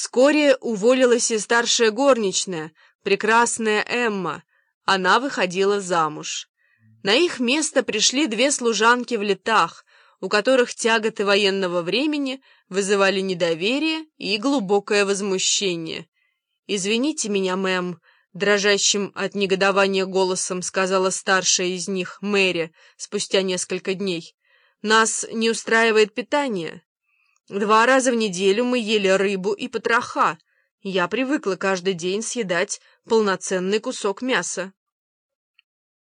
Вскоре уволилась и старшая горничная, прекрасная Эмма. Она выходила замуж. На их место пришли две служанки в летах, у которых тяготы военного времени вызывали недоверие и глубокое возмущение. «Извините меня, мэм», — дрожащим от негодования голосом сказала старшая из них, Мэри, спустя несколько дней. «Нас не устраивает питание. Два раза в неделю мы ели рыбу и потроха. Я привыкла каждый день съедать полноценный кусок мяса».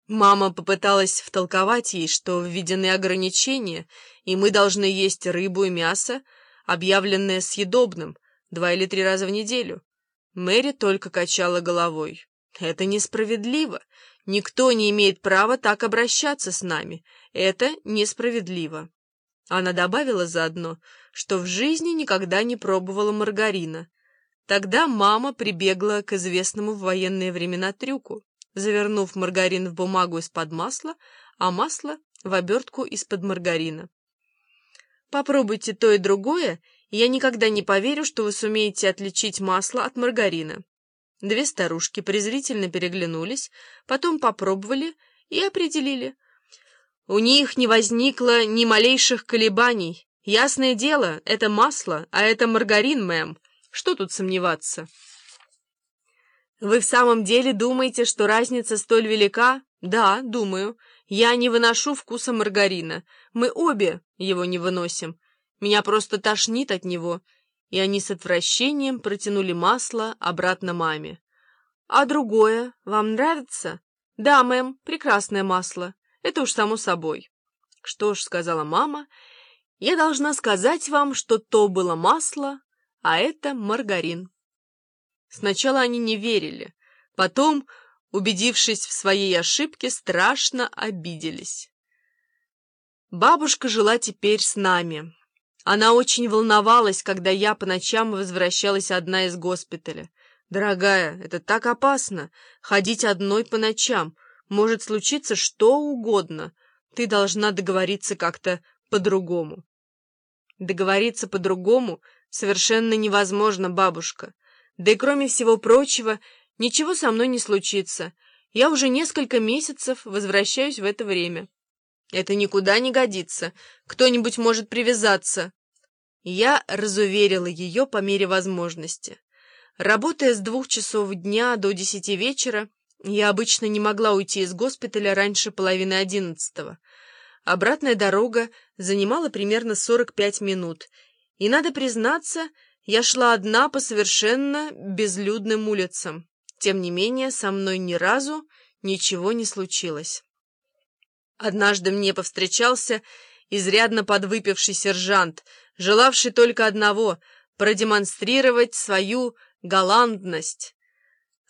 Мама попыталась втолковать ей, что введены ограничения, и мы должны есть рыбу и мясо, объявленное съедобным, два или три раза в неделю. Мэри только качала головой. «Это несправедливо. Никто не имеет права так обращаться с нами. Это несправедливо». Она добавила заодно, что в жизни никогда не пробовала маргарина. Тогда мама прибегла к известному в военные времена трюку, завернув маргарин в бумагу из-под масла, а масло в обертку из-под маргарина. Попробуйте то и другое, и я никогда не поверю, что вы сумеете отличить масло от маргарина. Две старушки презрительно переглянулись, потом попробовали и определили. У них не возникло ни малейших колебаний. Ясное дело, это масло, а это маргарин, мэм. Что тут сомневаться? Вы в самом деле думаете, что разница столь велика? Да, думаю. Я не выношу вкуса маргарина. Мы обе его не выносим. Меня просто тошнит от него. И они с отвращением протянули масло обратно маме. А другое вам нравится? Да, мэм, прекрасное масло. Это уж само собой. Что ж, сказала мама, я должна сказать вам, что то было масло, а это маргарин. Сначала они не верили, потом убедившись в своей ошибке, страшно обиделись. Бабушка жила теперь с нами. Она очень волновалась, когда я по ночам возвращалась одна из госпиталя. «Дорогая, это так опасно, ходить одной по ночам. Может случиться что угодно. Ты должна договориться как-то по-другому». Договориться по-другому совершенно невозможно, бабушка. Да и кроме всего прочего, Ничего со мной не случится. Я уже несколько месяцев возвращаюсь в это время. Это никуда не годится. Кто-нибудь может привязаться. Я разуверила ее по мере возможности. Работая с двух часов дня до десяти вечера, я обычно не могла уйти из госпиталя раньше половины одиннадцатого. Обратная дорога занимала примерно сорок пять минут, и, надо признаться, я шла одна по совершенно безлюдным улицам. Тем не менее, со мной ни разу ничего не случилось. Однажды мне повстречался изрядно подвыпивший сержант, желавший только одного — продемонстрировать свою галантность.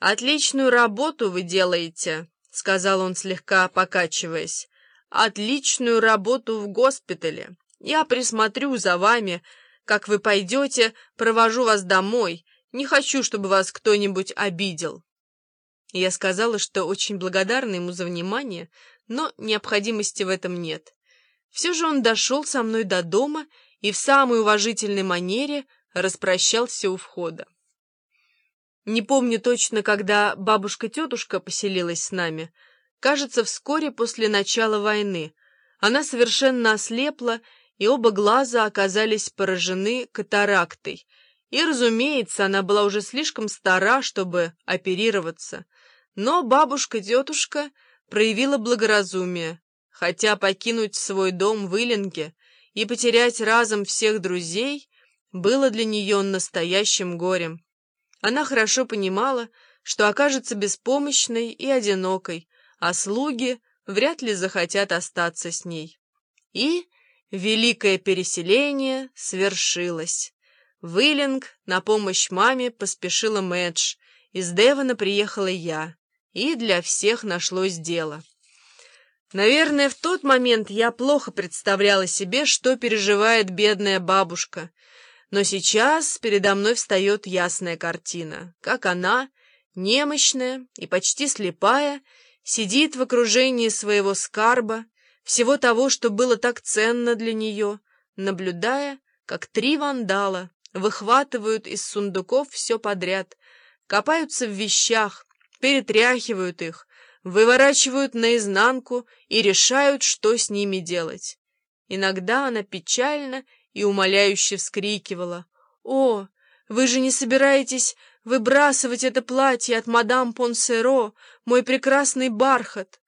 «Отличную работу вы делаете», — сказал он, слегка покачиваясь. «Отличную работу в госпитале. Я присмотрю за вами. Как вы пойдете, провожу вас домой. Не хочу, чтобы вас кто-нибудь обидел». Я сказала, что очень благодарна ему за внимание, но необходимости в этом нет. Все же он дошел со мной до дома и в самой уважительной манере распрощался у входа. Не помню точно, когда бабушка-тетушка поселилась с нами. Кажется, вскоре после начала войны. Она совершенно ослепла, и оба глаза оказались поражены катарактой — и, разумеется, она была уже слишком стара, чтобы оперироваться. Но бабушка-тетушка проявила благоразумие, хотя покинуть свой дом в Иленге и потерять разом всех друзей было для нее настоящим горем. Она хорошо понимала, что окажется беспомощной и одинокой, а слуги вряд ли захотят остаться с ней. И великое переселение свершилось. В Иллинг на помощь маме поспешила Мэдж, из Девона приехала я, и для всех нашлось дело. Наверное, в тот момент я плохо представляла себе, что переживает бедная бабушка, но сейчас передо мной встает ясная картина, как она, немощная и почти слепая, сидит в окружении своего скарба, всего того, что было так ценно для нее, наблюдая, как три вандала выхватывают из сундуков все подряд, копаются в вещах, перетряхивают их, выворачивают наизнанку и решают, что с ними делать. Иногда она печально и умоляюще вскрикивала. «О, вы же не собираетесь выбрасывать это платье от мадам Понсеро, мой прекрасный бархат!»